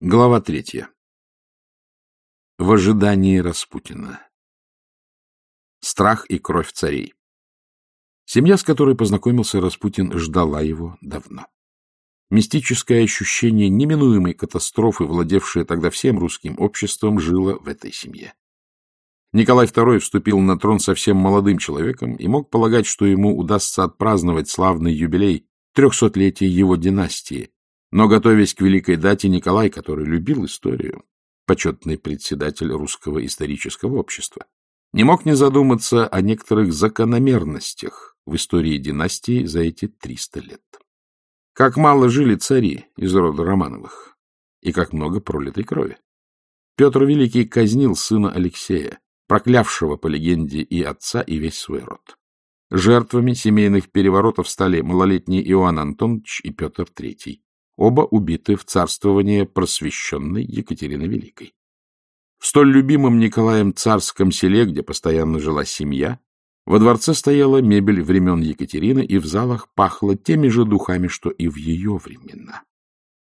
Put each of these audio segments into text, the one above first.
Глава третья. В ожидании Распутина. Страх и кровь царей. Семья, с которой познакомился Распутин, ждала его давно. Мистическое ощущение неминуемой катастрофы, владевшее тогда всем русским обществом, жило в этой семье. Николай II вступил на трон совсем молодым человеком и мог полагать, что ему удастся отпраздновать славный юбилей трехсотлетия его династии, но, готовясь к великой дате, Николай, который любил историю, почетный председатель Русского исторического общества, не мог не задуматься о некоторых закономерностях в истории династии за эти 300 лет. Как мало жили цари из рода Романовых, и как много пролитой крови. Петр Великий казнил сына Алексея, проклявшего по легенде и отца, и весь свой род. Жертвами семейных переворотов стали малолетний Иоанн Антонович и Петр III, оба убиты в царствование просвещенной Екатерины Великой. В столь любимом Николаем царском селе, где постоянно жила семья, во дворце стояла мебель времен Екатерины, и в залах пахло теми же духами, что и в ее времена.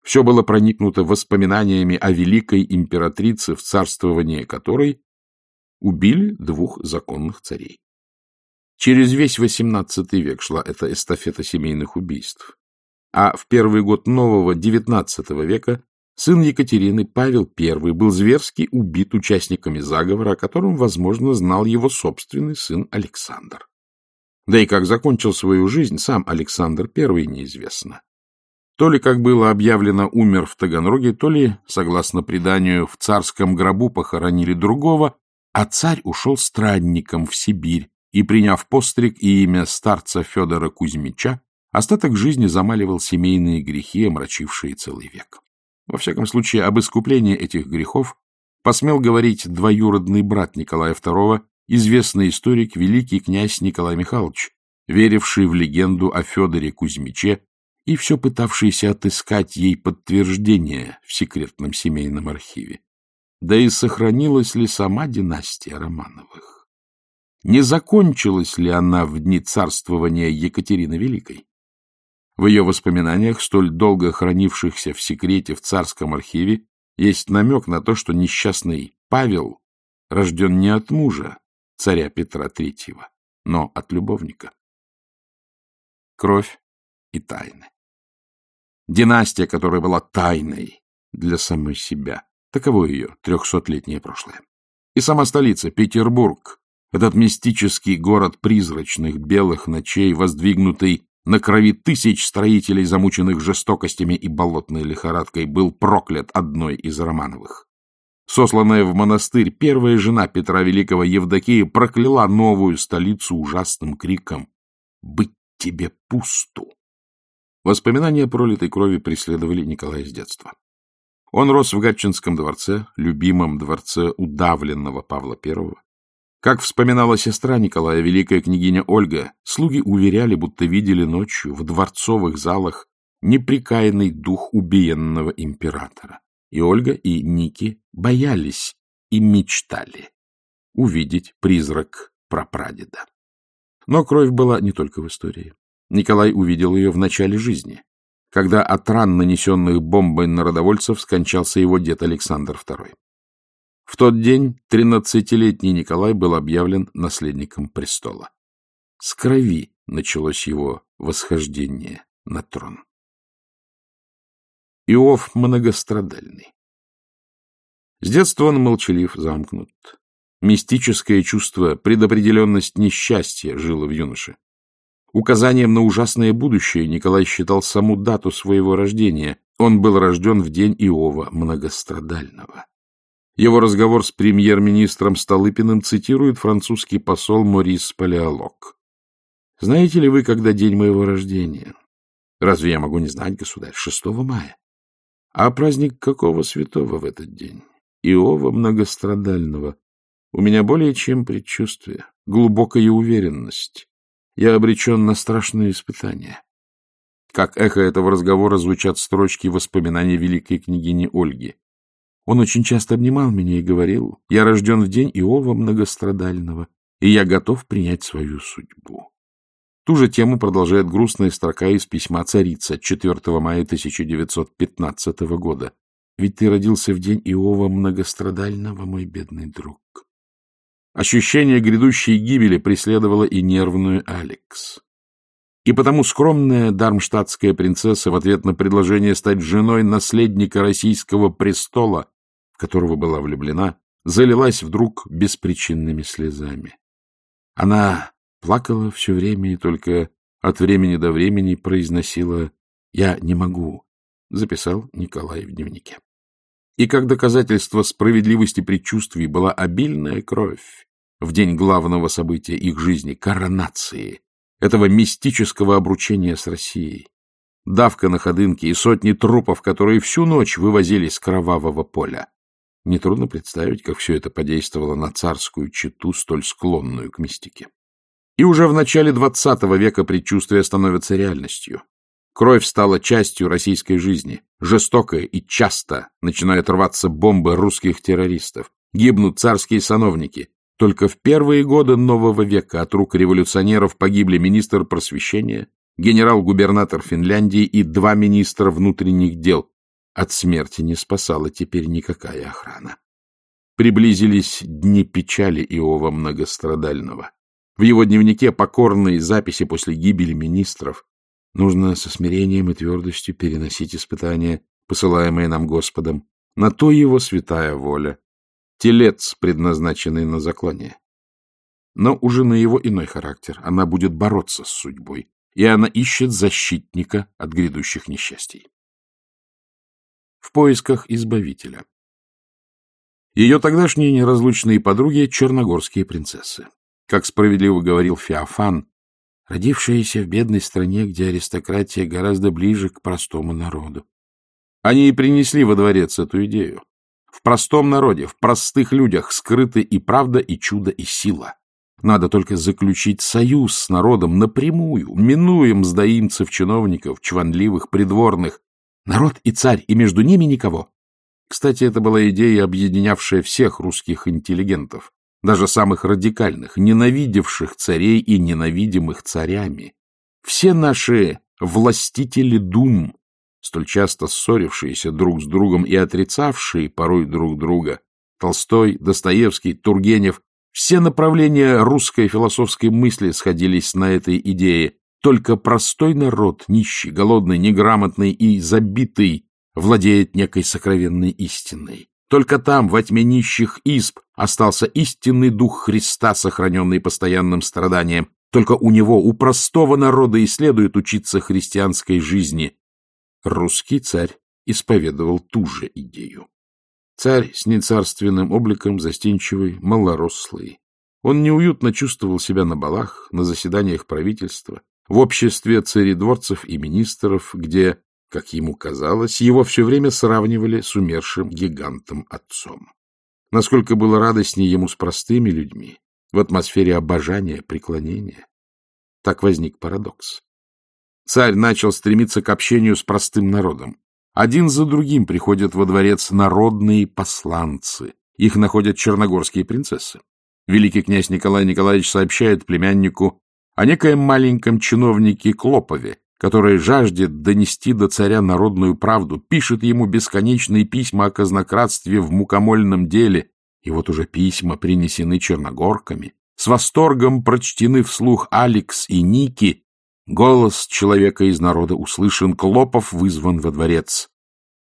Все было проникнуто воспоминаниями о великой императрице, в царствовании которой убили двух законных царей. Через весь XVIII век шла эта эстафета семейных убийств а в первый год нового XIX века сын Екатерины, Павел I, был зверски убит участниками заговора, о котором, возможно, знал его собственный сын Александр. Да и как закончил свою жизнь сам Александр I, неизвестно. То ли, как было объявлено, умер в Таганроге, то ли, согласно преданию, в царском гробу похоронили другого, а царь ушел странником в Сибирь и, приняв постриг и имя старца Федора Кузьмича, Остаток жизни замаливал семейные грехи, омрачившие целый век. Во всяком случае, об искуплении этих грехов посмел говорить двоюродный брат Николая II, известный историк, великий князь Николай Михайлович, веривший в легенду о Федоре Кузьмиче и все пытавшийся отыскать ей подтверждение в секретном семейном архиве. Да и сохранилась ли сама династия Романовых? Не закончилась ли она в дни царствования Екатерины Великой? В ее воспоминаниях, столь долго хранившихся в секрете в царском архиве, есть намек на то, что несчастный Павел рожден не от мужа, царя Петра Третьего, но от любовника. Кровь и тайны. Династия, которая была тайной для самой себя. Таково ее трехсотлетнее прошлое. И сама столица, Петербург, этот мистический город призрачных белых ночей, воздвигнутый на крови тысяч строителей, замученных жестокостями и болотной лихорадкой, был проклят одной из Романовых. Сосланная в монастырь, первая жена Петра Великого Евдокия прокляла новую столицу ужасным криком «Быть тебе пусту!». Воспоминания пролитой крови преследовали Николая с детства. Он рос в Гатчинском дворце, любимом дворце удавленного Павла I, как вспоминала сестра Николая, великая княгиня Ольга, слуги уверяли, будто видели ночью в дворцовых залах неприкаянный дух убиенного императора. И Ольга, и Ники боялись и мечтали увидеть призрак прапрадеда. Но кровь была не только в истории. Николай увидел ее в начале жизни, когда от ран, нанесенных бомбой народовольцев, скончался его дед Александр II. В тот день тринадцатилетний Николай был объявлен наследником престола. С крови началось его восхождение на трон. Иов многострадальный. С детства он молчалив, замкнут. Мистическое чувство, предопределенность несчастья жило в юноше. Указанием на ужасное будущее Николай считал саму дату своего рождения. Он был рожден в день Иова многострадального. Его разговор с премьер-министром Столыпиным цитирует французский посол Морис Палеолог. «Знаете ли вы, когда день моего рождения? Разве я могу не знать, государь? 6 мая. А праздник какого святого в этот день? Иова многострадального. У меня более чем предчувствие, глубокая уверенность. Я обречен на страшные испытания». Как эхо этого разговора звучат строчки воспоминаний великой княгини Ольги. Он очень часто обнимал меня и говорил, я рожден в день Иова многострадального, и я готов принять свою судьбу. Ту же тему продолжает грустная строка из письма царица 4 мая 1915 года. Ведь ты родился в день Иова многострадального, мой бедный друг. Ощущение грядущей гибели преследовало и нервную Алекс. И потому скромная дармштадтская принцесса в ответ на предложение стать женой наследника российского престола, в которого была влюблена, залилась вдруг беспричинными слезами. Она плакала все время и только от времени до времени произносила «Я не могу», записал Николай в дневнике. И как доказательство справедливости предчувствий была обильная кровь в день главного события их жизни — коронации, этого мистического обручения с Россией. Давка на ходынке и сотни трупов, которые всю ночь вывозились с кровавого поля. Нетрудно представить, как все это подействовало на царскую читу, столь склонную к мистике. И уже в начале XX века предчувствия становятся реальностью. Кровь стала частью российской жизни. Жестокая и часто начинают рваться бомбы русских террористов. Гибнут царские сановники. Только в первые годы нового века от рук революционеров погибли министр просвещения, генерал-губернатор Финляндии и два министра внутренних дел. От смерти не спасала теперь никакая охрана. Приблизились дни печали Иова многострадального. В его дневнике покорные записи после гибели министров. Нужно со смирением и твердостью переносить испытания, посылаемые нам Господом. На то его святая воля. Телец, предназначенный на заклание. Но уже на его иной характер. Она будет бороться с судьбой, и она ищет защитника от грядущих несчастий. В поисках избавителя. Ее тогдашние неразлучные подруги — черногорские принцессы. Как справедливо говорил Феофан, родившиеся в бедной стране, где аристократия гораздо ближе к простому народу. Они и принесли во дворец эту идею. В простом народе, в простых людях скрыты и правда, и чудо, и сила. Надо только заключить союз с народом напрямую, минуем сдаимцев-чиновников, чванливых, придворных. Народ и царь, и между ними никого. Кстати, это была идея, объединявшая всех русских интеллигентов даже самых радикальных, ненавидевших царей и ненавидимых царями. Все наши властители дум, столь часто ссорившиеся друг с другом и отрицавшие порой друг друга, Толстой, Достоевский, Тургенев, все направления русской философской мысли сходились на этой идее. Только простой народ, нищий, голодный, неграмотный и забитый, владеет некой сокровенной истиной. Только там, во тьме нищих изб, остался истинный дух Христа, сохраненный постоянным страданием. Только у него, у простого народа и следует учиться христианской жизни. Русский царь исповедовал ту же идею. Царь с нецарственным обликом, застенчивый, малорослый. Он неуютно чувствовал себя на балах, на заседаниях правительства, в обществе царедворцев и министров, где как ему казалось, его все время сравнивали с умершим гигантом-отцом. Насколько было радостнее ему с простыми людьми, в атмосфере обожания, преклонения. Так возник парадокс. Царь начал стремиться к общению с простым народом. Один за другим приходят во дворец народные посланцы. Их находят черногорские принцессы. Великий князь Николай Николаевич сообщает племяннику о некоем маленьком чиновнике Клопове, который жаждет донести до царя народную правду, пишет ему бесконечные письма о казнократстве в мукомольном деле, и вот уже письма принесены черногорками, с восторгом прочтены вслух Алекс и Ники, голос человека из народа услышан, Клопов вызван во дворец.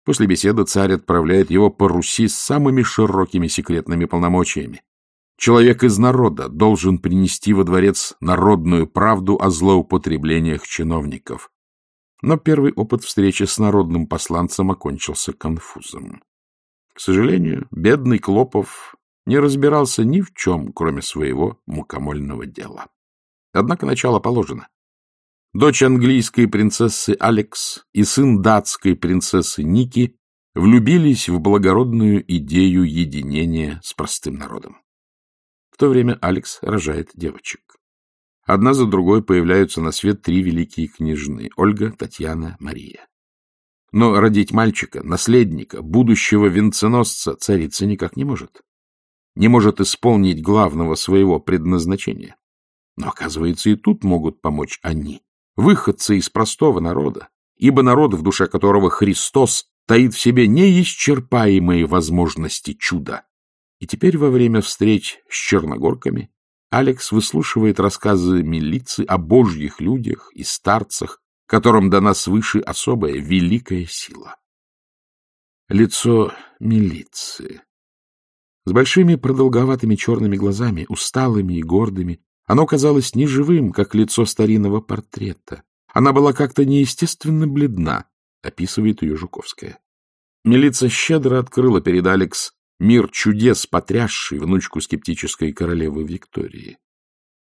После беседы царь отправляет его по Руси с самыми широкими секретными полномочиями. Человек из народа должен принести во дворец народную правду о злоупотреблениях чиновников. Но первый опыт встречи с народным посланцем окончился конфузом. К сожалению, бедный Клопов не разбирался ни в чем, кроме своего мукомольного дела. Однако начало положено. Дочь английской принцессы Алекс и сын датской принцессы Ники влюбились в благородную идею единения с простым народом. В то время Алекс рожает девочек. Одна за другой появляются на свет три великие княжны — Ольга, Татьяна, Мария. Но родить мальчика, наследника, будущего венценосца царица никак не может. Не может исполнить главного своего предназначения. Но, оказывается, и тут могут помочь они, выходцы из простого народа, ибо народ, в душе которого Христос таит в себе неисчерпаемые возможности чуда. И теперь во время встреч с черногорками Алекс выслушивает рассказы милиции о божьих людях и старцах, которым дана свыше особая великая сила. Лицо милиции. С большими продолговатыми черными глазами, усталыми и гордыми, оно казалось неживым, как лицо старинного портрета. Она была как-то неестественно бледна, описывает ее Жуковская. Милиция щедро открыла перед Алекс мир чудес, потрясший внучку скептической королевы Виктории.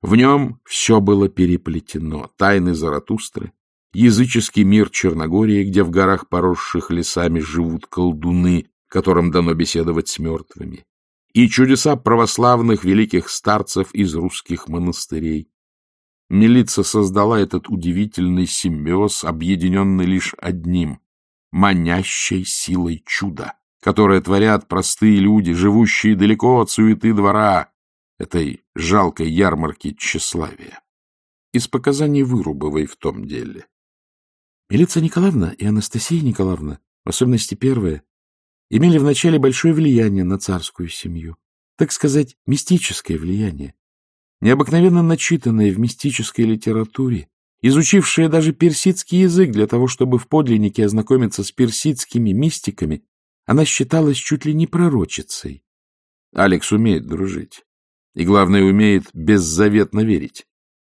В нем все было переплетено. Тайны Заратустры, языческий мир Черногории, где в горах, поросших лесами, живут колдуны, которым дано беседовать с мертвыми, и чудеса православных великих старцев из русских монастырей. Милица создала этот удивительный симбиоз, объединенный лишь одним — манящей силой чуда, которое творят простые люди, живущие далеко от суеты двора, этой жалкой ярмарки тщеславия. Из показаний Вырубовой в том деле. Милиция Николаевна и Анастасия Николаевна, в особенности первая, имели вначале большое влияние на царскую семью. Так сказать, мистическое влияние. Необыкновенно начитанное в мистической литературе, изучившая даже персидский язык для того, чтобы в подлиннике ознакомиться с персидскими мистиками, она считалась чуть ли не пророчицей. Алекс умеет дружить. И, главное, умеет беззаветно верить.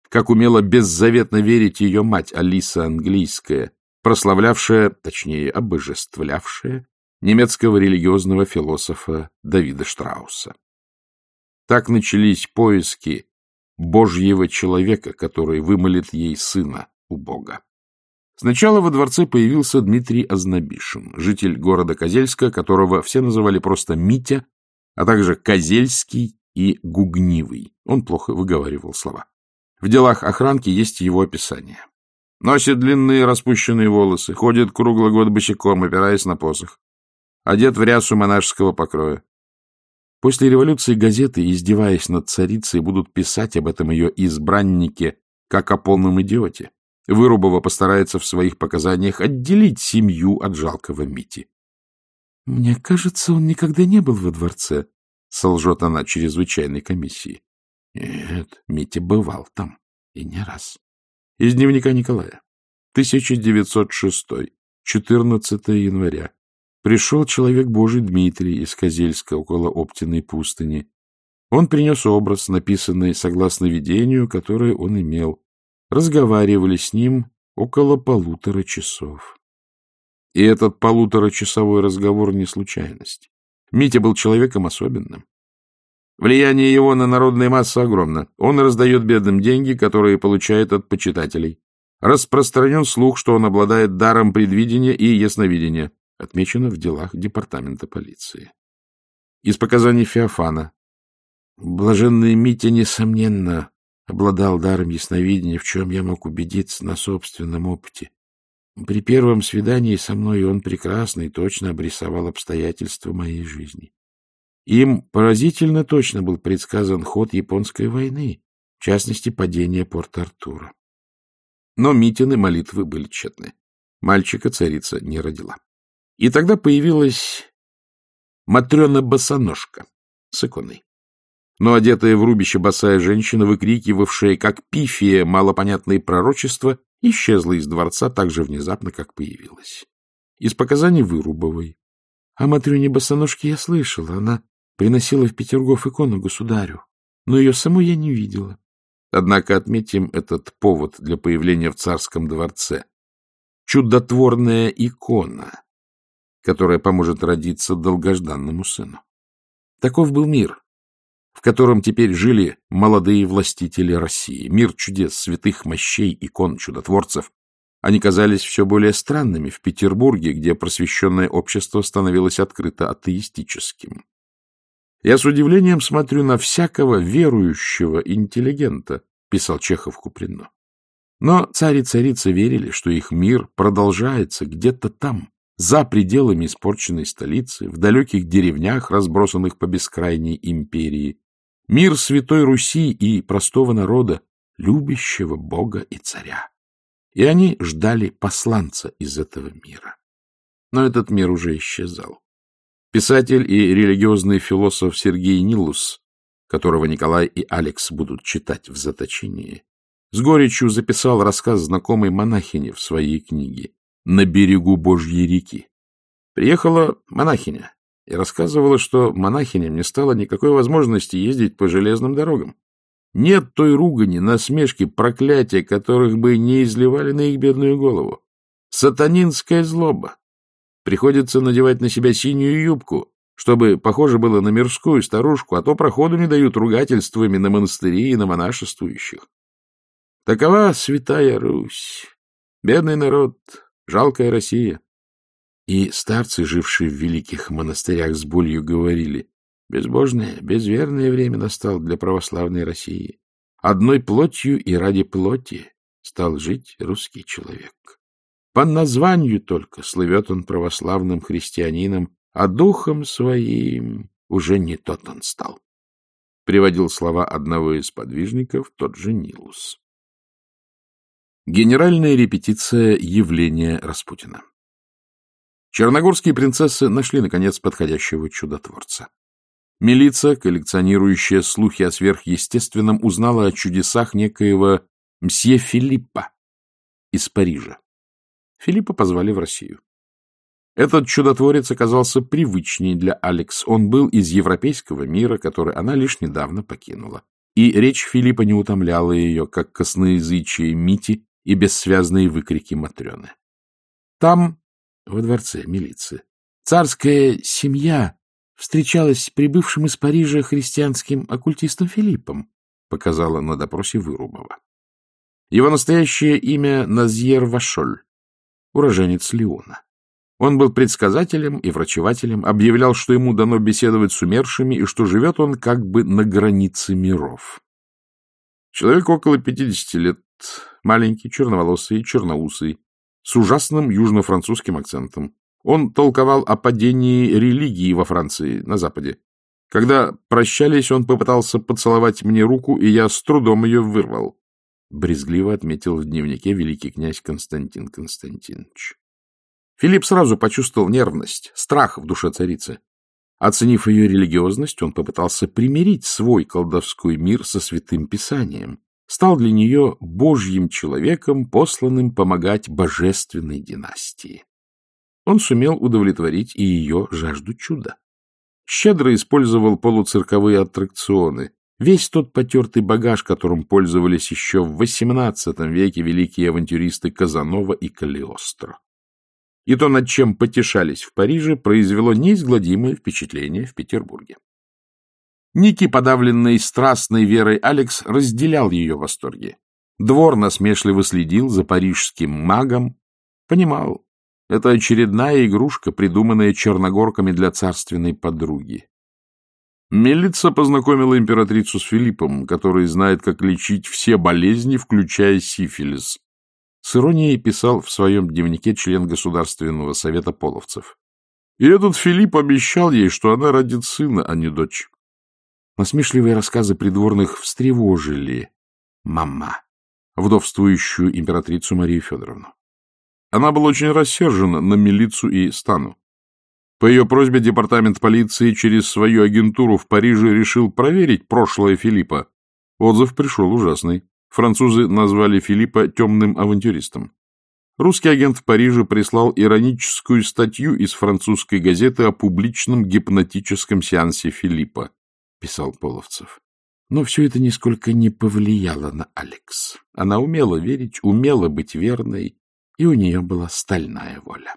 Как умела беззаветно верить ее мать Алиса Английская, прославлявшая, точнее, обожествлявшая немецкого религиозного философа Давида Штрауса. Так начались поиски Божьего человека, который вымолит ей сына у Бога. Сначала во дворце появился Дмитрий Ознобишин, житель города Козельска, которого все называли просто Митя, а также Козельский и Гугнивый. Он плохо выговаривал слова. В делах охранки есть его описание. Носит длинные распущенные волосы, ходит круглый год босиком, опираясь на посох одет в рясу монашеского покроя. После революции газеты, издеваясь над царицей, будут писать об этом ее избраннике, как о полном идиоте. Вырубова постарается в своих показаниях отделить семью от жалкого Мити. — Мне кажется, он никогда не был во дворце, — солжет она чрезвычайной комиссии. — Нет, Митя бывал там, и не раз. Из дневника Николая. 1906, 14 января. Пришел человек Божий Дмитрий из Козельска около Оптиной пустыни. Он принес образ, написанный согласно видению, которое он имел. Разговаривали с ним около полутора часов. И этот полуторачасовой разговор не случайность. Митя был человеком особенным. Влияние его на народные массы огромно. Он раздает бедным деньги, которые получает от почитателей. Распространен слух, что он обладает даром предвидения и ясновидения отмечено в делах департамента полиции. Из показаний Феофана. Блаженный Митя, несомненно, обладал даром ясновидения, в чем я мог убедиться на собственном опыте. При первом свидании со мной он прекрасно и точно обрисовал обстоятельства моей жизни. Им поразительно точно был предсказан ход японской войны, в частности, падение Порт-Артура. Но Митины молитвы были тщетны. Мальчика царица не родила. И тогда появилась Матрена-босоножка с иконой. Но одетая в рубище босая женщина, выкрикивавшая, как пифия, малопонятные пророчества, исчезла из дворца так же внезапно, как появилась. Из показаний Вырубовой. О Матрёне босоножке я слышала. Она приносила в Петергоф икону государю, но ее саму я не видела. Однако отметим этот повод для появления в царском дворце. Чудотворная икона, которая поможет родиться долгожданному сыну. Таков был мир, в котором теперь жили молодые властители России, мир чудес, святых мощей, икон, чудотворцев. Они казались все более странными в Петербурге, где просвещенное общество становилось открыто атеистическим. «Я с удивлением смотрю на всякого верующего интеллигента», — писал Чехов Куприно. Но царь и царица верили, что их мир продолжается где-то там, за пределами испорченной столицы, в далеких деревнях, разбросанных по бескрайней империи, мир Святой Руси и простого народа, любящего Бога и царя. И они ждали посланца из этого мира. Но этот мир уже исчезал. Писатель и религиозный философ Сергей Нилус, которого Николай и Алекс будут читать в заточении, с горечью записал рассказ знакомой монахини в своей книге «На берегу Божьей реки». Приехала монахиня и рассказывала, что монахиням не стало никакой возможности ездить по железным дорогам. Нет той ругани, насмешки, проклятия, которых бы не изливали на их бедную голову. Сатанинская злоба. Приходится надевать на себя синюю юбку, чтобы похоже было на мирскую старушку, а то проходу не дают ругательствами на монастыри и на монашествующих. Такова святая Русь. Бедный народ, жалкая Россия. И старцы, жившие в великих монастырях с болью, говорили, безбожное, безверное время настало для православной России. Одной плотью и ради плоти стал жить русский человек. По названию только слывет он православным христианином, а духом своим уже не тот он стал. Приводил слова одного из подвижников тот же Нилус. Генеральная репетиция явления Распутина. Черногорские принцессы нашли, наконец, подходящего чудотворца. Милиция, коллекционирующая слухи о сверхъестественном, узнала о чудесах некоего мсье Филиппа из Парижа. Филиппа позвали в Россию. Этот чудотворец оказался привычней для Алекс. Он был из европейского мира, который она лишь недавно покинула. И речь Филиппа не утомляла ее, как косноязычие Мити и бессвязные выкрики Матрены. Там, во дворце милиции, царская семья встречалась с прибывшим из Парижа христианским оккультистом Филиппом, показала на допросе Вырубова. Его настоящее имя Назьер Вашоль, уроженец Леона. Он был предсказателем и врачевателем, объявлял, что ему дано беседовать с умершими и что живет он как бы на границе миров. Человек около пятидесяти лет, маленький, черноволосый, черноусый, с ужасным южно-французским акцентом. Он толковал о падении религии во Франции, на Западе. Когда прощались, он попытался поцеловать мне руку, и я с трудом ее вырвал. Брезгливо отметил в дневнике великий князь Константин Константинович. Филипп сразу почувствовал нервность, страх в душе царицы. Оценив ее религиозность, он попытался примирить свой колдовской мир со святым писанием, стал для нее божьим человеком, посланным помогать божественной династии. Он сумел удовлетворить и ее жажду чуда. Щедро использовал полуцирковые аттракционы, весь тот потертый багаж, которым пользовались еще в XVIII веке великие авантюристы Казанова и Калиостро. И то, над чем потешались в Париже, произвело неизгладимое впечатление в Петербурге. Ники, подавленный страстной верой Алекс, разделял ее восторги. Двор насмешливо следил за парижским магом. Понимал, это очередная игрушка, придуманная черногорками для царственной подруги. Мелица познакомила императрицу с Филиппом, который знает, как лечить все болезни, включая сифилис. С иронией писал в своем дневнике член Государственного совета половцев. И этот Филипп обещал ей, что она родит сына, а не дочь. Насмешливые рассказы придворных встревожили мама, вдовствующую императрицу Марию Федоровну. Она была очень рассержена на милицию и стану. По ее просьбе департамент полиции через свою агентуру в Париже решил проверить прошлое Филиппа. Отзыв пришел ужасный. Французы назвали Филиппа темным авантюристом. Русский агент в Париже прислал ироническую статью из французской газеты о публичном гипнотическом сеансе Филиппа писал Половцев. Но все это нисколько не повлияло на Алекс. Она умела верить, умела быть верной, и у нее была стальная воля.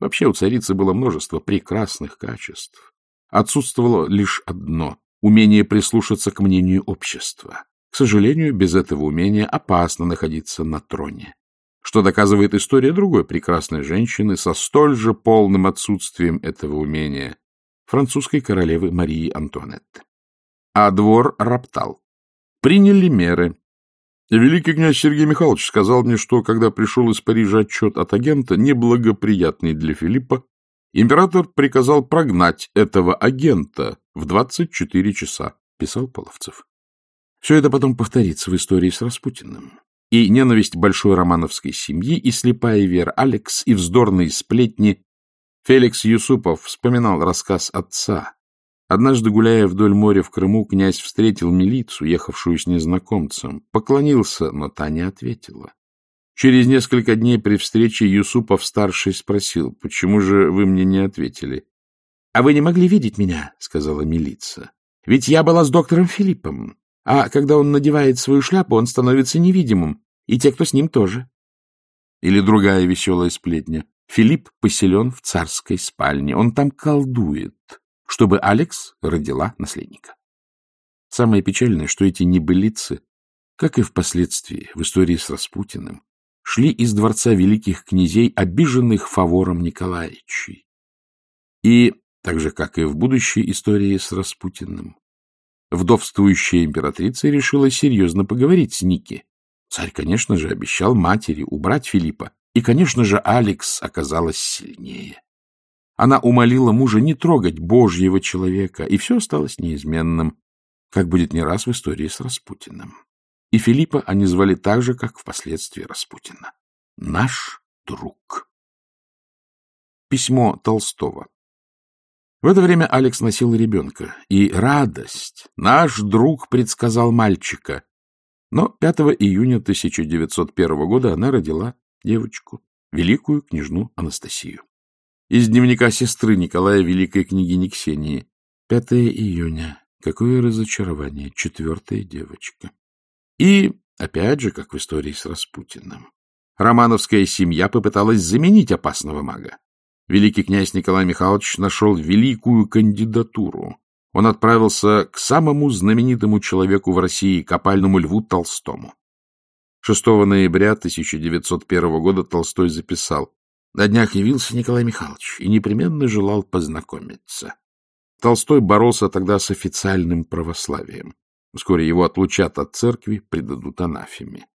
Вообще у царицы было множество прекрасных качеств. Отсутствовало лишь одно — умение прислушаться к мнению общества. К сожалению, без этого умения опасно находиться на троне. Что доказывает история другой прекрасной женщины со столь же полным отсутствием этого умения — французской королевы Марии Антуанетты а двор роптал. Приняли меры. Великий князь Сергей Михайлович сказал мне, что, когда пришел из Парижа отчет от агента, неблагоприятный для Филиппа, император приказал прогнать этого агента в 24 часа, писал Половцев. Все это потом повторится в истории с Распутиным. И ненависть большой романовской семьи, и слепая вера Алекс, и вздорные сплетни Феликс Юсупов вспоминал рассказ отца. Однажды, гуляя вдоль моря в Крыму, князь встретил милицию, ехавшую с незнакомцем, поклонился, но та не ответила. Через несколько дней при встрече Юсупов-старший спросил, почему же вы мне не ответили? — А вы не могли видеть меня, — сказала милиция. — Ведь я была с доктором Филиппом, а когда он надевает свою шляпу, он становится невидимым, и те, кто с ним, тоже. Или другая веселая сплетня. Филипп поселен в царской спальне, он там колдует, чтобы Алекс родила наследника. Самое печальное, что эти небылицы, как и впоследствии в истории с Распутиным, шли из дворца великих князей, обиженных фавором Николаевичей. И, так же, как и в будущей истории с Распутиным, вдовствующая императрица решила серьезно поговорить с Ники. Царь, конечно же, обещал матери убрать Филиппа, и, конечно же, Алекс оказалась сильнее. Она умолила мужа не трогать божьего человека, и все осталось неизменным, как будет не раз в истории с Распутиным. И Филиппа они звали так же, как впоследствии Распутина. Наш друг. Письмо Толстого. В это время Алекс носил ребенка, и радость. Наш друг предсказал мальчика. Но 5 июня 1901 года она родила девочку, великую княжну Анастасию. Из дневника сестры Николая Великой княгини Ксении. 5 июня. Какое разочарование. Четвертая девочка. И, опять же, как в истории с Распутиным, романовская семья попыталась заменить опасного мага. Великий князь Николай Михайлович нашел великую кандидатуру. Он отправился к самому знаменитому человеку в России, копальному льву Толстому. 6 ноября 1901 года Толстой записал «На днях явился Николай Михайлович и непременно желал познакомиться». Толстой боролся тогда с официальным православием. Вскоре его отлучат от церкви, предадут анафеме.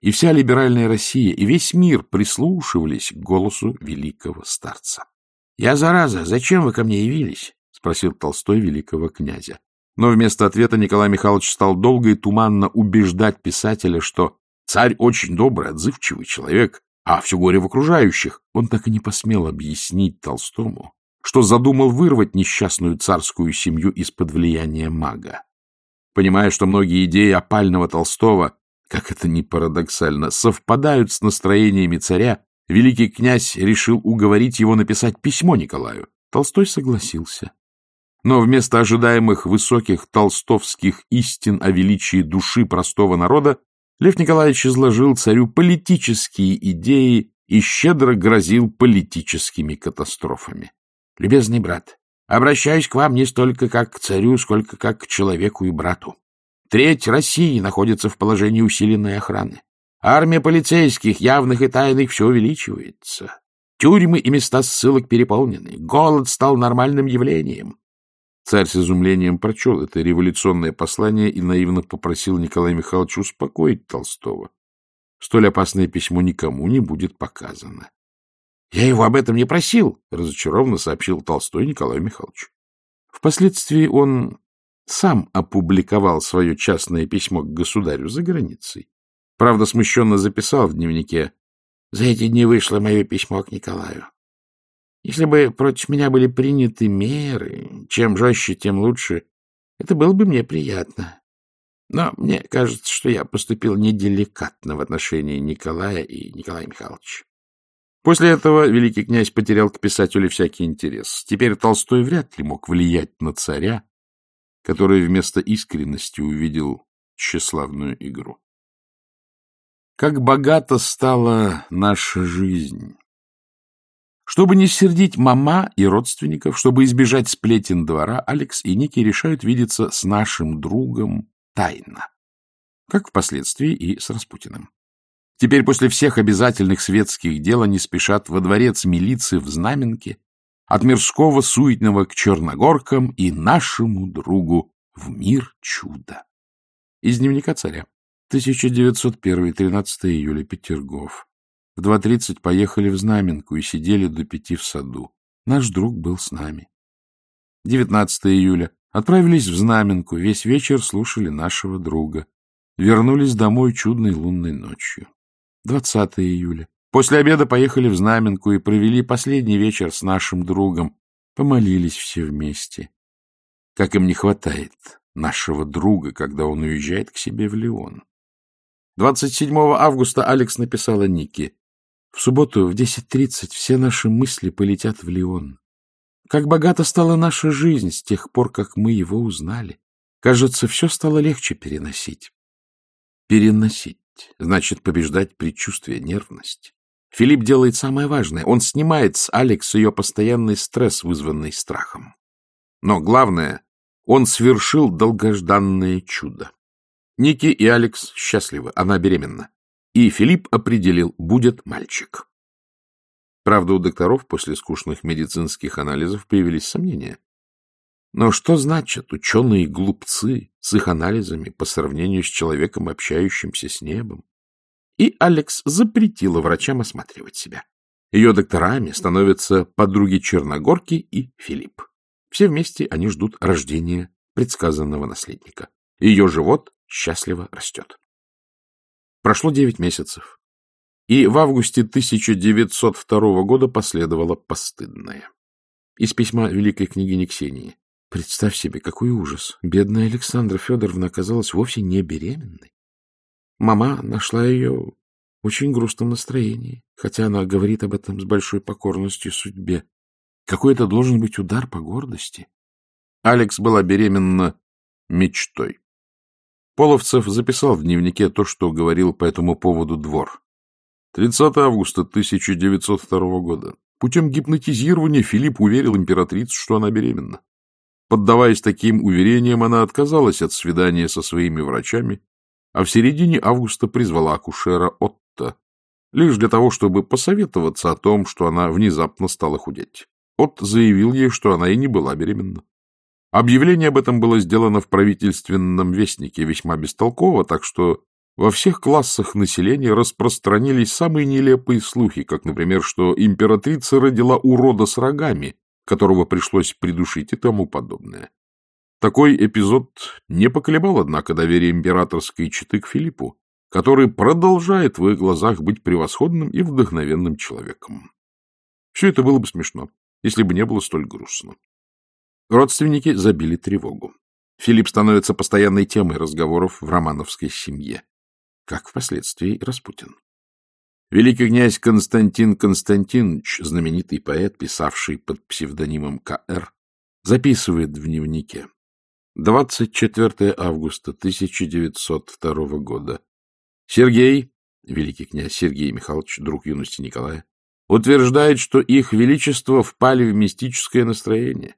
И вся либеральная Россия, и весь мир прислушивались к голосу великого старца. — Я, зараза, зачем вы ко мне явились? — спросил Толстой великого князя. Но вместо ответа Николай Михайлович стал долго и туманно убеждать писателя, что царь очень добрый, отзывчивый человек, а все горе в окружающих. Он так и не посмел объяснить Толстому, что задумал вырвать несчастную царскую семью из-под влияния мага. Понимая, что многие идеи опального Толстого, как это ни парадоксально, совпадают с настроениями царя, великий князь решил уговорить его написать письмо Николаю. Толстой согласился. Но вместо ожидаемых высоких толстовских истин о величии души простого народа Лев Николаевич изложил царю политические идеи и щедро грозил политическими катастрофами. «Любезный брат, Обращаюсь к вам не столько как к царю, сколько как к человеку и брату. Треть России находится в положении усиленной охраны. Армия полицейских, явных и тайных, все увеличивается. Тюрьмы и места ссылок переполнены. Голод стал нормальным явлением. Царь с изумлением прочел это революционное послание и наивно попросил Николая Михайловича успокоить Толстого. Столь опасное письмо никому не будет показано. — Я его об этом не просил, — разочарованно сообщил Толстой Николаю Михайловичу. Впоследствии он сам опубликовал свое частное письмо к государю за границей. Правда, смущенно записал в дневнике «За эти дни вышло мое письмо к Николаю. Если бы против меня были приняты меры, чем жестче, тем лучше, это было бы мне приятно. Но мне кажется, что я поступил неделикатно в отношении Николая и Николая Михайловича. После этого великий князь потерял к писателю всякий интерес. Теперь Толстой вряд ли мог влиять на царя, который вместо искренности увидел тщеславную игру. Как богата стала наша жизнь! Чтобы не сердить мама и родственников, чтобы избежать сплетен двора, Алекс и Ники решают видеться с нашим другом тайно, как впоследствии и с Распутиным. Теперь после всех обязательных светских дел они спешат во дворец милиции в Знаменке, от мирского суетного к черногоркам и нашему другу в мир чуда. Из дневника царя. 1901, 13 июля, Петергоф. В 2.30 поехали в Знаменку и сидели до пяти в саду. Наш друг был с нами. 19 июля. Отправились в Знаменку, весь вечер слушали нашего друга. Вернулись домой чудной лунной ночью. 20 июля. После обеда поехали в Знаменку и провели последний вечер с нашим другом. Помолились все вместе. Как им не хватает нашего друга, когда он уезжает к себе в Лион. 27 августа Алекс написала Нике. В субботу в 10.30 все наши мысли полетят в Лион. Как богата стала наша жизнь с тех пор, как мы его узнали. Кажется, все стало легче переносить. Переносить значит побеждать предчувствие, нервность. Филипп делает самое важное. Он снимает с Алекс ее постоянный стресс, вызванный страхом. Но главное, он свершил долгожданное чудо. Ники и Алекс счастливы, она беременна. И Филипп определил, будет мальчик. Правда, у докторов после скучных медицинских анализов появились сомнения. Но что значат ученые-глупцы с их анализами по сравнению с человеком, общающимся с небом? И Алекс запретила врачам осматривать себя. Ее докторами становятся подруги Черногорки и Филипп. Все вместе они ждут рождения предсказанного наследника. Ее живот счастливо растет. Прошло девять месяцев, и в августе 1902 года последовало постыдное. Из письма великой княгини Ксении. Представь себе, какой ужас. Бедная Александра Федоровна оказалась вовсе не беременной. Мама нашла ее в очень грустном настроении, хотя она говорит об этом с большой покорностью судьбе. Какой это должен быть удар по гордости? Алекс была беременна мечтой. Половцев записал в дневнике то, что говорил по этому поводу двор. 30 августа 1902 года. Путем гипнотизирования Филипп уверил императрицу, что она беременна. Поддаваясь таким уверениям, она отказалась от свидания со своими врачами, а в середине августа призвала акушера Отто, лишь для того, чтобы посоветоваться о том, что она внезапно стала худеть. От заявил ей, что она и не была беременна. Объявление об этом было сделано в правительственном вестнике весьма бестолково, так что во всех классах населения распространились самые нелепые слухи, как, например, что императрица родила урода с рогами, которого пришлось придушить и тому подобное. Такой эпизод не поколебал, однако, доверие императорской четы к Филиппу, который продолжает в их глазах быть превосходным и вдохновенным человеком. Все это было бы смешно, если бы не было столь грустно. Родственники забили тревогу. Филипп становится постоянной темой разговоров в романовской семье, как впоследствии Распутин. Великий князь Константин Константинович, знаменитый поэт, писавший под псевдонимом К.Р., записывает в дневнике. 24 августа 1902 года. Сергей, великий князь Сергей Михайлович, друг юности Николая, утверждает, что их величество впали в мистическое настроение,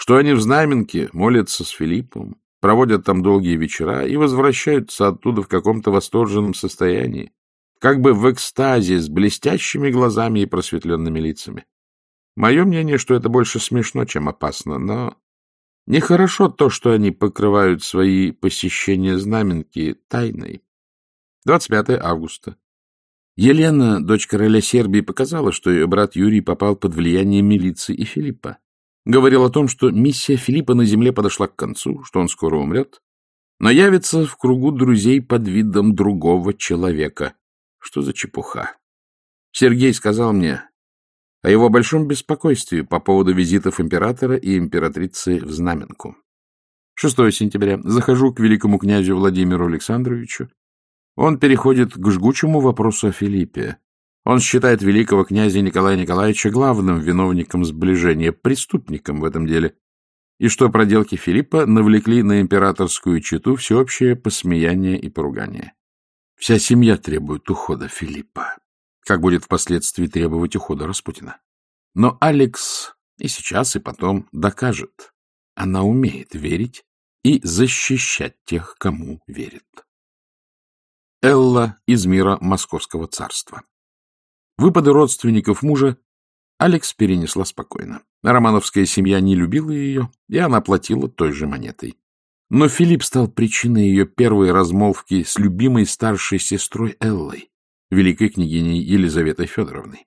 что они в Знаменке молятся с Филиппом, проводят там долгие вечера и возвращаются оттуда в каком-то восторженном состоянии, как бы в экстазе с блестящими глазами и просветленными лицами. Мое мнение, что это больше смешно, чем опасно, но нехорошо то, что они покрывают свои посещения знаменки тайной. 25 августа. Елена, дочь короля Сербии, показала, что ее брат Юрий попал под влияние милиции и Филиппа. Говорил о том, что миссия Филиппа на земле подошла к концу, что он скоро умрет, но явится в кругу друзей под видом другого человека. Что за чепуха? Сергей сказал мне о его большом беспокойстве по поводу визитов императора и императрицы в Знаменку. 6 сентября. Захожу к великому князю Владимиру Александровичу. Он переходит к жгучему вопросу о Филиппе. Он считает великого князя Николая Николаевича главным виновником сближения, преступником в этом деле, и что проделки Филиппа навлекли на императорскую чету всеобщее посмеяние и поругание. Вся семья требует ухода Филиппа, как будет впоследствии требовать ухода Распутина. Но Алекс и сейчас, и потом докажет, она умеет верить и защищать тех, кому верит. Элла из мира Московского царства Выпады родственников мужа Алекс перенесла спокойно. Романовская семья не любила ее, и она платила той же монетой. Но Филипп стал причиной ее первой размолвки с любимой старшей сестрой Эллой, великой княгиней Елизаветой Федоровной.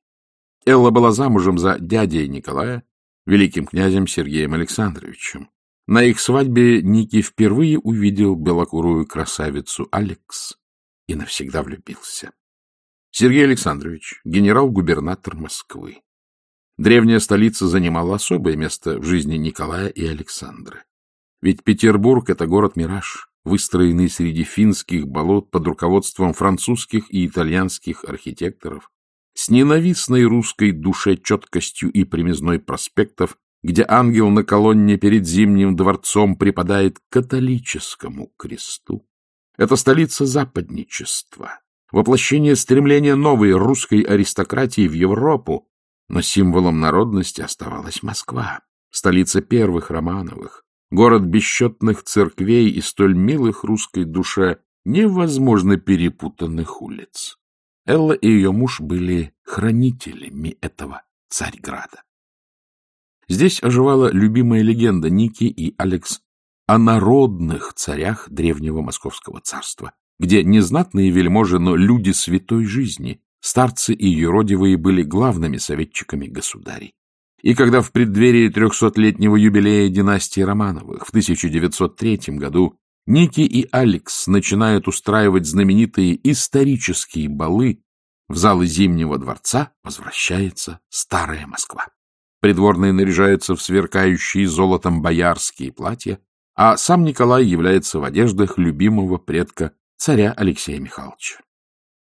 Элла была замужем за дядей Николая, великим князем Сергеем Александровичем. На их свадьбе Ники впервые увидел белокурую красавицу Алекс и навсегда влюбился. Сергей Александрович, генерал-губернатор Москвы. Древняя столица занимала особое место в жизни Николая и Александры. Ведь Петербург — это город-мираж, выстроенный среди финских болот под руководством французских и итальянских архитекторов, с ненавистной русской душе четкостью и примизной проспектов, где ангел на колонне перед Зимним дворцом припадает к католическому кресту. Это столица западничества, воплощение стремления новой русской аристократии в Европу, но символом народности оставалась Москва, столица первых Романовых, город бесчетных церквей и столь милых русской душе невозможно перепутанных улиц. Элла и ее муж были хранителями этого Царьграда. Здесь оживала любимая легенда Ники и Алекс о народных царях древнего московского царства, где не знатные вельможи, но люди святой жизни, старцы и юродивые были главными советчиками государей. И когда в преддверии трехсотлетнего юбилея династии Романовых в 1903 году Ники и Алекс начинают устраивать знаменитые исторические балы, в залы Зимнего дворца возвращается старая Москва. Придворные наряжаются в сверкающие золотом боярские платья, а сам Николай является в одеждах любимого предка царя Алексея Михайловича.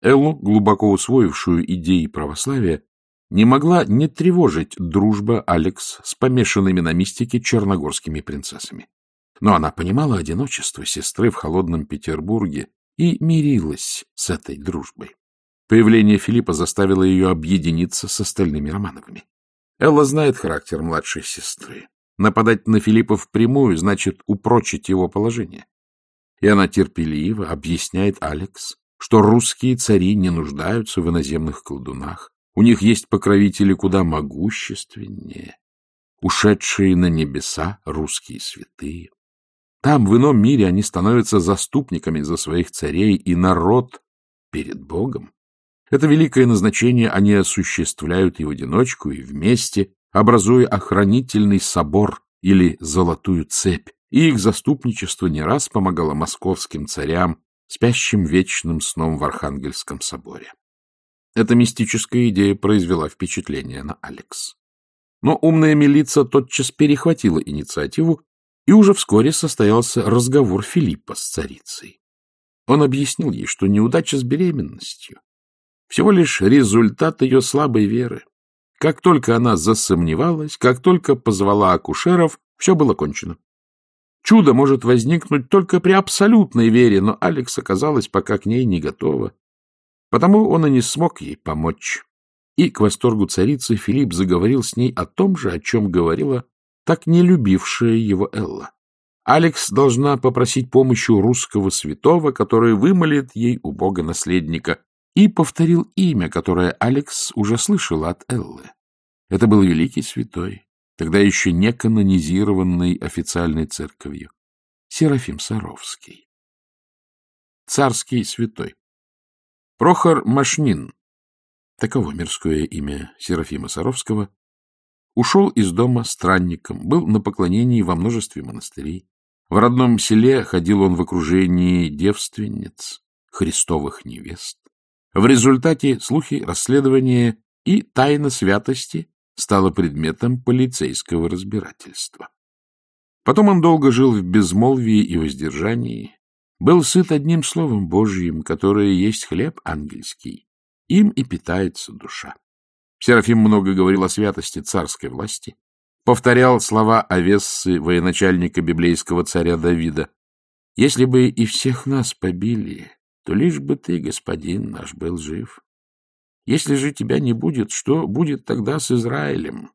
Эллу, глубоко усвоившую идеи православия, не могла не тревожить дружба Алекс с помешанными на мистике черногорскими принцессами. Но она понимала одиночество сестры в холодном Петербурге и мирилась с этой дружбой. Появление Филиппа заставило ее объединиться с остальными Романовыми. Элла знает характер младшей сестры. Нападать на Филиппа впрямую значит упрочить его положение. И она терпеливо объясняет Алекс, что русские цари не нуждаются в иноземных колдунах, у них есть покровители куда могущественнее, ушедшие на небеса русские святые. Там, в ином мире, они становятся заступниками за своих царей и народ перед Богом. Это великое назначение они осуществляют и в одиночку, и вместе, образуя охранительный собор или золотую цепь, и их заступничество не раз помогало московским царям спящим вечным сном в Архангельском соборе. Эта мистическая идея произвела впечатление на Алекс. Но умная милиция тотчас перехватила инициативу, и уже вскоре состоялся разговор Филиппа с царицей. Он объяснил ей, что неудача с беременностью всего лишь результат ее слабой веры. Как только она засомневалась, как только позвала акушеров, все было кончено. Чудо может возникнуть только при абсолютной вере, но Алекс оказалась пока к ней не готова. Потому он и не смог ей помочь. И к восторгу царицы Филипп заговорил с ней о том же, о чем говорила так не любившая его Элла. Алекс должна попросить помощи у русского святого, который вымолит ей у бога наследника, и повторил имя, которое Алекс уже слышала от Эллы. Это был великий святой, тогда еще не канонизированный официальной церковью, Серафим Саровский. Царский святой. Прохор Машнин, таково мирское имя Серафима Саровского, ушел из дома странником, был на поклонении во множестве монастырей. В родном селе ходил он в окружении девственниц, христовых невест. В результате слухи, расследования и тайна святости стала предметом полицейского разбирательства. Потом он долго жил в безмолвии и воздержании, был сыт одним словом Божьим, которое есть хлеб ангельский. Им и питается душа. Серафим много говорил о святости царской власти, повторял слова Овессы, военачальника библейского царя Давида. «Если бы и всех нас побили, то лишь бы ты, господин наш, был жив. Если же тебя не будет, что будет тогда с Израилем?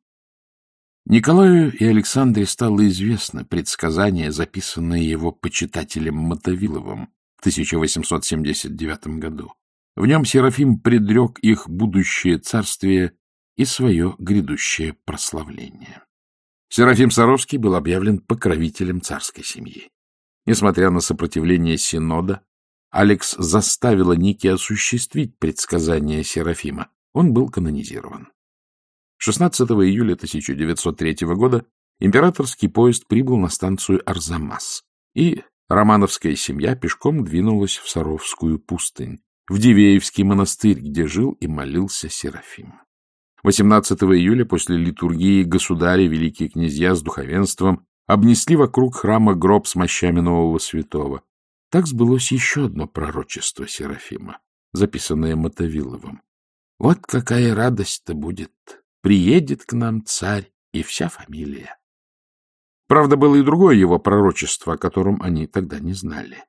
Николаю и Александре стало известно предсказание, записанное его почитателем Мотовиловым в 1879 году. В нем Серафим предрек их будущее царствие и свое грядущее прославление. Серафим Саровский был объявлен покровителем царской семьи. Несмотря на сопротивление Синода, Алекс заставила Ники осуществить предсказание Серафима. Он был канонизирован. 16 июля 1903 года императорский поезд прибыл на станцию Арзамас, и романовская семья пешком двинулась в Саровскую пустынь, в Дивеевский монастырь, где жил и молился Серафим. 18 июля после литургии государи, великие князья с духовенством обнесли вокруг храма гроб с мощами нового святого. Так сбылось еще одно пророчество Серафима, записанное Мотовиловым. Вот какая радость-то будет! Приедет к нам царь и вся фамилия. Правда, было и другое его пророчество, о котором они тогда не знали.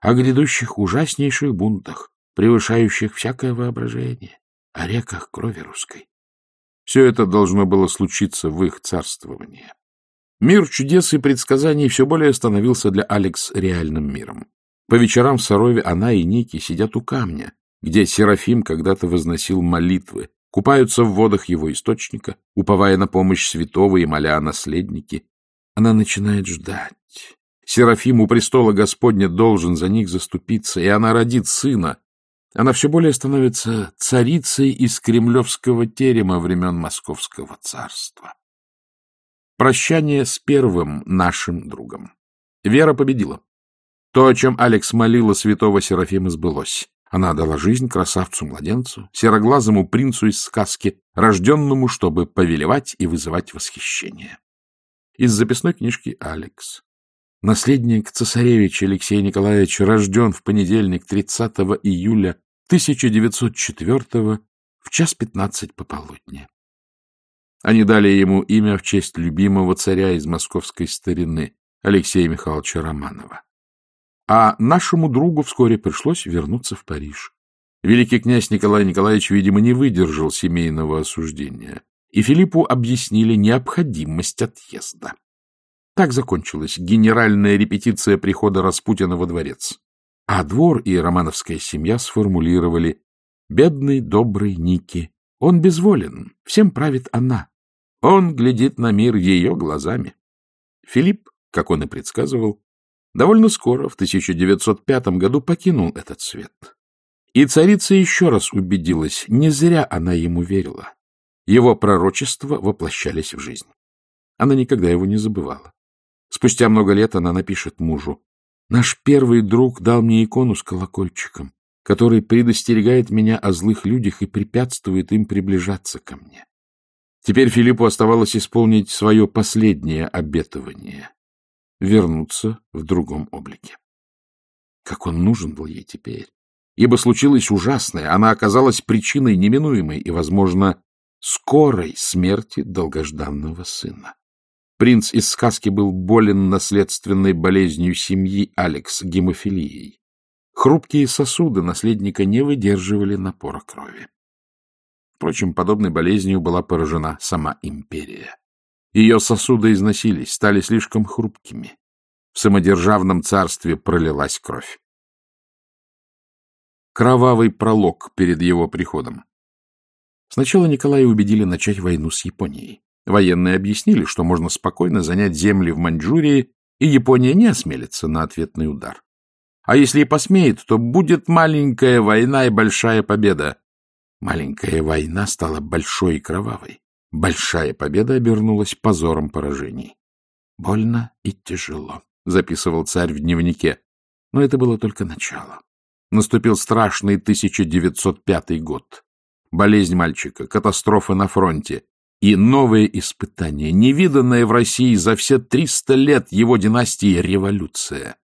О грядущих ужаснейших бунтах, превышающих всякое воображение, о реках крови русской. Все это должно было случиться в их царствовании. Мир чудес и предсказаний все более становился для Алекс реальным миром. По вечерам в Сарове она и Ники сидят у камня, где Серафим когда-то возносил молитвы, купаются в водах его источника, уповая на помощь святого и моля о наследнике. Она начинает ждать. Серафим у престола Господня должен за них заступиться, и она родит сына, она все более становится царицей из кремлевского терема времен Московского царства. Прощание с первым нашим другом. Вера победила. То, о чем Алекс молила святого Серафима, сбылось. Она дала жизнь красавцу-младенцу, сероглазому принцу из сказки, рожденному, чтобы повелевать и вызывать восхищение. Из записной книжки Алекс. Наследник цесаревича Алексей Николаевич рожден в понедельник 30 июля 1904 в час пятнадцать пополудни. Они дали ему имя в честь любимого царя из московской старины Алексея Михайловича Романова. А нашему другу вскоре пришлось вернуться в Париж. Великий князь Николай Николаевич, видимо, не выдержал семейного осуждения, и Филиппу объяснили необходимость отъезда. Так закончилась генеральная репетиция прихода Распутина во дворец. А двор и романовская семья сформулировали «Бедный, добрый Ники, он безволен, всем правит она. Он глядит на мир ее глазами». Филипп, как он и предсказывал, довольно скоро, в 1905 году, покинул этот свет. И царица еще раз убедилась, не зря она ему верила. Его пророчества воплощались в жизнь. Она никогда его не забывала. Спустя много лет она напишет мужу Наш первый друг дал мне икону с колокольчиком, который предостерегает меня о злых людях и препятствует им приближаться ко мне. Теперь Филиппу оставалось исполнить свое последнее обетование — вернуться в другом облике. Как он нужен был ей теперь! Ибо случилось ужасное, она оказалась причиной неминуемой и, возможно, скорой смерти долгожданного сына. Принц из сказки был болен наследственной болезнью семьи Алекс, гемофилией. Хрупкие сосуды наследника не выдерживали напора крови. Впрочем, подобной болезнью была поражена сама империя. Ее сосуды износились, стали слишком хрупкими. В самодержавном царстве пролилась кровь. Кровавый пролог перед его приходом. Сначала Николая убедили начать войну с Японией. Военные объяснили, что можно спокойно занять земли в Маньчжурии, и Япония не осмелится на ответный удар. А если и посмеет, то будет маленькая война и большая победа. Маленькая война стала большой и кровавой. Большая победа обернулась позором поражений. «Больно и тяжело», — записывал царь в дневнике. Но это было только начало. Наступил страшный 1905 год. Болезнь мальчика, катастрофа на фронте, и новое испытание, невиданное в России за все триста лет его династии революция.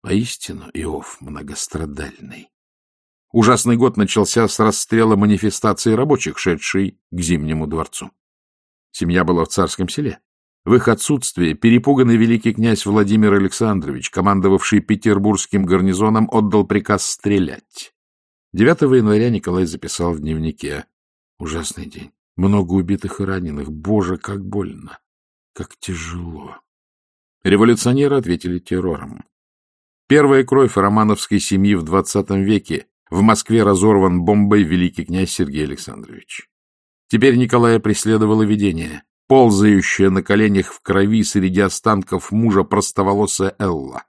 Поистину, Иов многострадальный. Ужасный год начался с расстрела манифестации рабочих, шедшей к Зимнему дворцу. Семья была в царском селе. В их отсутствие перепуганный великий князь Владимир Александрович, командовавший петербургским гарнизоном, отдал приказ стрелять. 9 января Николай записал в дневнике «Ужасный день. Много убитых и раненых. Боже, как больно! Как тяжело! Революционеры ответили террором. Первая кровь романовской семьи в XX веке. В Москве разорван бомбой великий князь Сергей Александрович. Теперь Николая преследовало видение. Ползающая на коленях в крови среди останков мужа простоволосая Элла.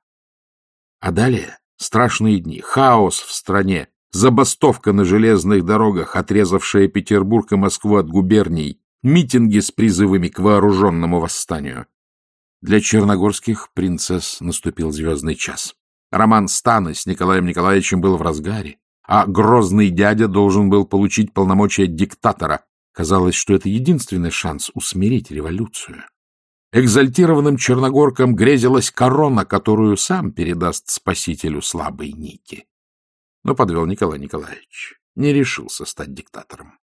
А далее страшные дни, хаос в стране, забастовка на железных дорогах, отрезавшая Петербург и Москву от губерний, митинги с призывами к вооруженному восстанию. Для черногорских принцесс наступил звездный час. Роман Станы с Николаем Николаевичем был в разгаре. А грозный дядя должен был получить полномочия диктатора. Казалось, что это единственный шанс усмирить революцию. Экзальтированным черногоркам грезилась корона, которую сам передаст спасителю слабой Ники. Но подвел Николай Николаевич. Не решился стать диктатором.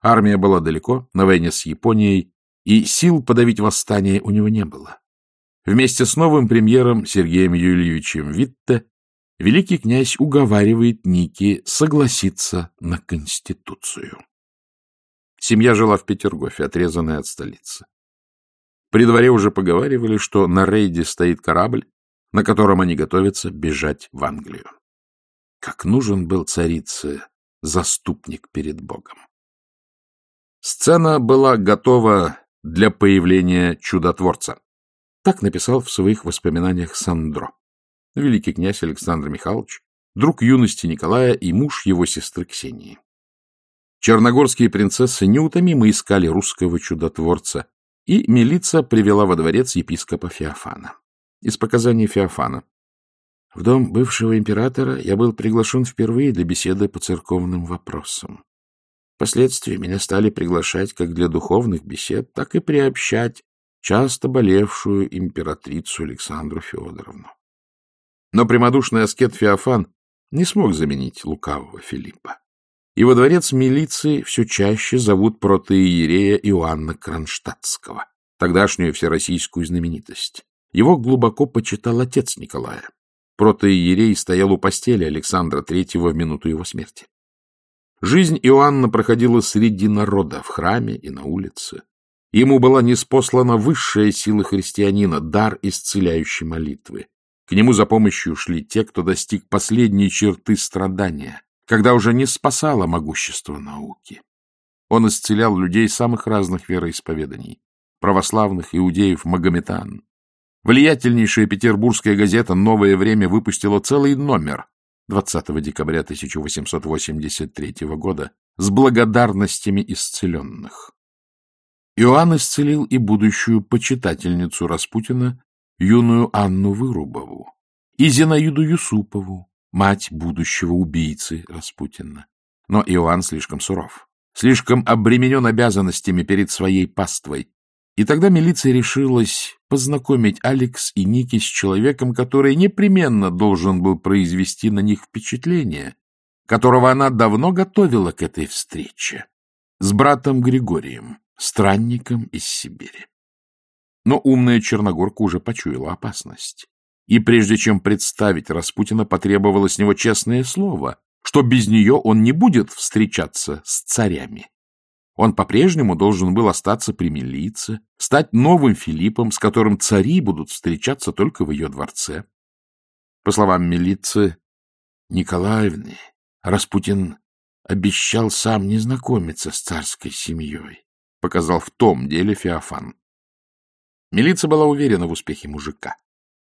Армия была далеко, на войне с Японией, и сил подавить восстание у него не было. Вместе с новым премьером Сергеем Юльевичем Витте великий князь уговаривает Ники согласиться на Конституцию. Семья жила в Петергофе, отрезанная от столицы. При дворе уже поговаривали, что на рейде стоит корабль, на котором они готовятся бежать в Англию. Как нужен был царице заступник перед Богом. Сцена была готова для появления чудотворца. Так написал в своих воспоминаниях Сандро, великий князь Александр Михайлович, друг юности Николая и муж его сестры Ксении. Черногорские принцессы неутомимо искали русского чудотворца, и милиция привела во дворец епископа Феофана. Из показаний Феофана. В дом бывшего императора я был приглашен впервые для беседы по церковным вопросам. Впоследствии меня стали приглашать как для духовных бесед, так и приобщать часто болевшую императрицу Александру Федоровну. Но прямодушный аскет Феофан не смог заменить лукавого Филиппа. И во дворец милиции все чаще зовут протоиерея Иоанна Кронштадтского, тогдашнюю всероссийскую знаменитость. Его глубоко почитал отец Николая. Протоиерей стоял у постели Александра III в минуту его смерти. Жизнь Иоанна проходила среди народа, в храме и на улице. Ему была неспослана высшая сила христианина, дар исцеляющей молитвы. К нему за помощью шли те, кто достиг последней черты страдания, когда уже не спасало могущество науки. Он исцелял людей самых разных вероисповеданий — православных, иудеев, магометан. Влиятельнейшая петербургская газета «Новое время» выпустила целый номер 20 декабря 1883 года с благодарностями исцеленных. Иоанн исцелил и будущую почитательницу Распутина, юную Анну Вырубову, и Зинаиду Юсупову, мать будущего убийцы Распутина. Но Иоанн слишком суров, слишком обременен обязанностями перед своей паствой, и тогда милиция решилась познакомить Алекс и Ники с человеком, который непременно должен был произвести на них впечатление, которого она давно готовила к этой встрече, с братом Григорием, странником из Сибири. Но умная Черногорка уже почуяла опасность. И прежде чем представить Распутина, потребовало с него честное слово, что без нее он не будет встречаться с царями. Он по-прежнему должен был остаться при милиции, стать новым Филиппом, с которым цари будут встречаться только в ее дворце. По словам милиции Николаевны, Распутин обещал сам не знакомиться с царской семьей, показал в том деле Феофан. Милиция была уверена в успехе мужика.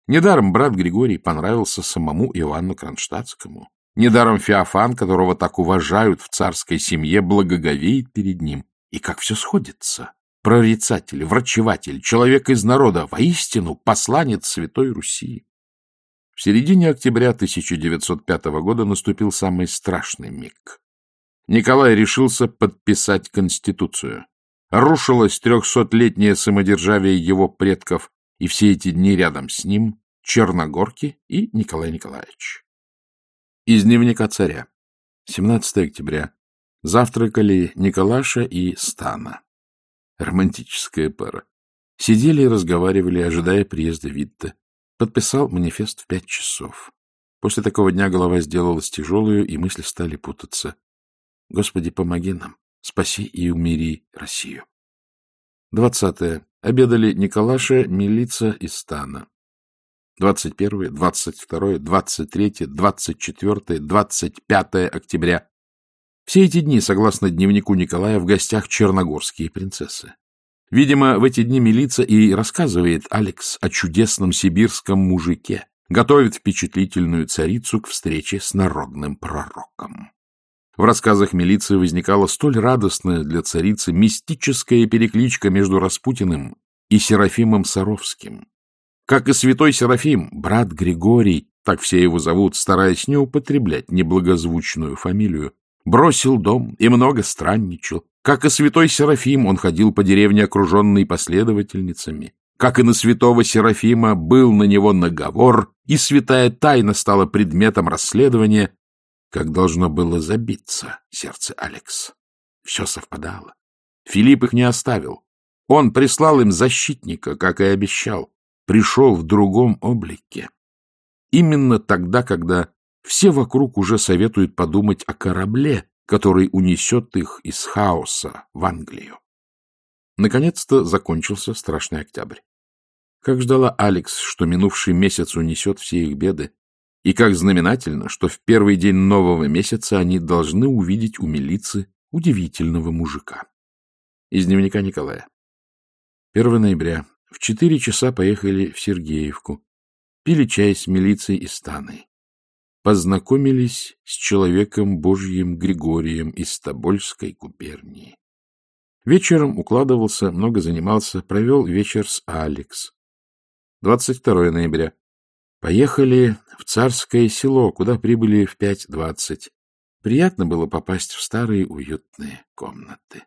Недаром брат Григорий понравился самому Иоанну Кронштадтскому. Недаром Феофан, которого так уважают в царской семье, благоговеет перед ним. И как все сходится. Прорицатель, врачеватель, человек из народа, воистину посланец Святой Руси. В середине октября 1905 года наступил самый страшный миг. Николай решился подписать Конституцию. Рушилось трехсотлетнее самодержавие его предков, и все эти дни рядом с ним Черногорки и Николай Николаевич. Из дневника царя. 17 октября. Завтракали Николаша и Стана. Романтическая пара. Сидели и разговаривали, ожидая приезда Витта. Подписал манифест в пять часов. После такого дня голова сделалась тяжелую, и мысли стали путаться. Господи, помоги нам, спаси и умири Россию. Двадцатое. Обедали Николаша, Милица и Стана. 21, 22, 23, 24, 25 октября. Все эти дни, согласно дневнику Николая, в гостях черногорские принцессы. Видимо, в эти дни милиция и рассказывает Алекс о чудесном сибирском мужике, готовит впечатлительную царицу к встрече с народным пророком. В рассказах милиции возникала столь радостная для царицы мистическая перекличка между Распутиным и Серафимом Саровским. Как и святой Серафим, брат Григорий так все его зовут, стараясь не употреблять неблагозвучную фамилию, бросил дом и много странничал. Как и святой Серафим, он ходил по деревне, окруженной последовательницами. Как и на святого Серафима, был на него наговор, и святая тайна стала предметом расследования, как должно было забиться сердце Алекс. Все совпадало. Филипп их не оставил. Он прислал им защитника, как и обещал. Пришел в другом облике. Именно тогда, когда все вокруг уже советуют подумать о корабле, который унесет их из хаоса в Англию. Наконец-то закончился страшный октябрь. Как ждала Алекс, что минувший месяц унесет все их беды, и как знаменательно, что в первый день нового месяца они должны увидеть у милиции удивительного мужика. Из дневника Николая. 1 ноября. В четыре часа поехали в Сергеевку. Пили чай с милицией и станой. Познакомились с человеком Божьим Григорием из Тобольской губернии. Вечером укладывался, много занимался, провел вечер с Алекс. 22 ноября. Поехали в Царское село, куда прибыли в 5.20. Приятно было попасть в старые уютные комнаты.